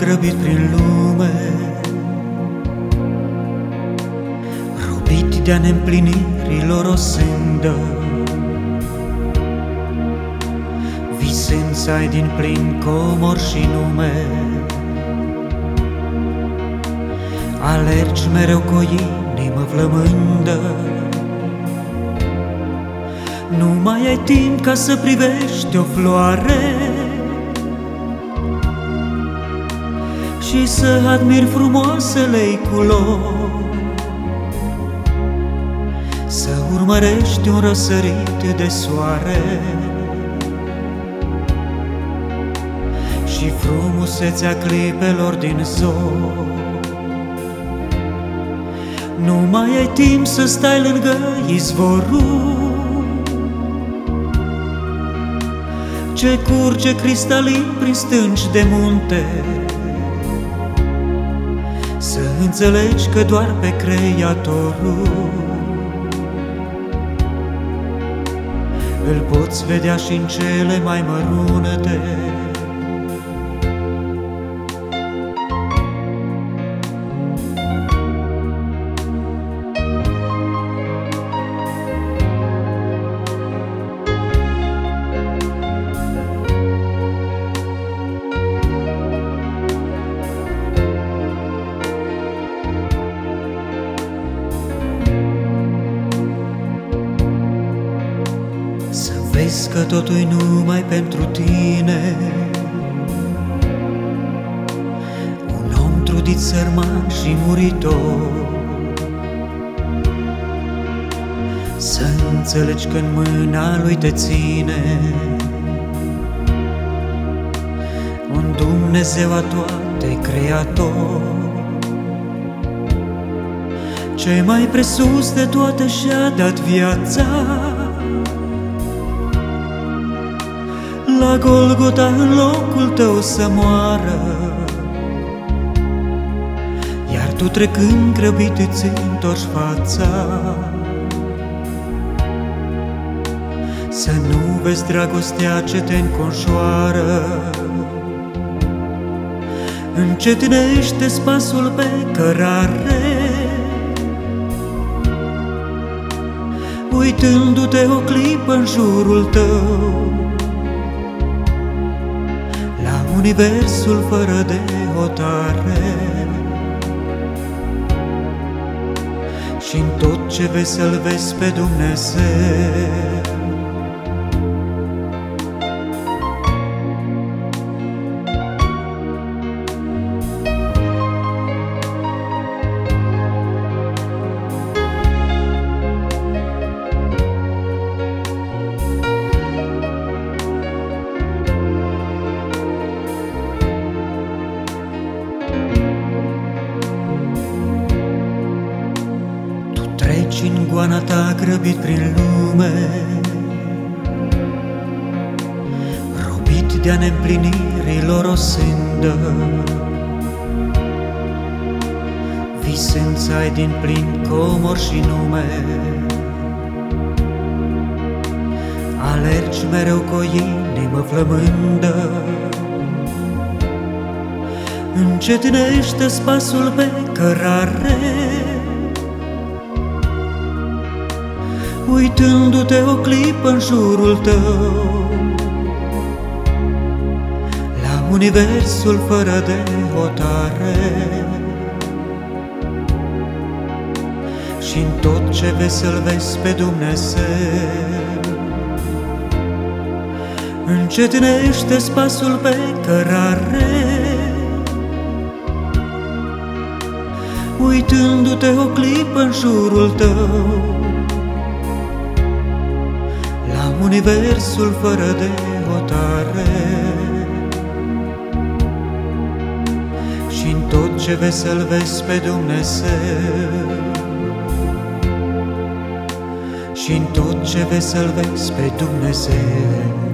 grăbit prin lume. Robit de-a neîmplinirilor o sândă. Visând să ai din plin comor și nume. Alergi mereu cu o inimă flămândă. Nu mai ai timp ca să privești o floare Și să admiri frumoasele culori Să urmărești un răsărit de soare Și frumusețea clipelor din zor nu mai ai timp să stai lângă izvorul. Ce curge cristalin prin stânci de munte Să înțelegi că doar pe Creatorul Îl poți vedea și în cele mai mărunte Vezi că totul e numai pentru tine. Un om trudit, sărman și muritor. Să înțelegi că în mâna lui te ține. Un Dumnezeu a toate creator. Ce mai presus de toate și-a dat viața la Golgota în locul tău să moară. Iar tu trecând grăbit îți întorci fața. Să nu vezi dragostea ce te înconjoară. Încetinește spasul pe cărare. Uitându-te o clipă în jurul tău universul fără de hotare și în tot ce vezi să-L vezi pe Dumnezeu. Goana ta grăbit prin lume. Robit de-a neîmplinirilor o sândă. Visând să ai din plin comor și nume. Alergi mereu cu o inimă flămândă. Încetinește spasul pe cărare uitându-te o clipă în jurul tău. La universul fără de hotare. Și în tot ce vezi să-L vezi pe Dumnezeu. Încetinește spasul pe cărare. Uitându-te o clipă în jurul tău universul fără de hotare. Și în tot ce vezi să-L vezi pe Dumnezeu. Și în tot ce vezi să-L vezi pe Dumnezeu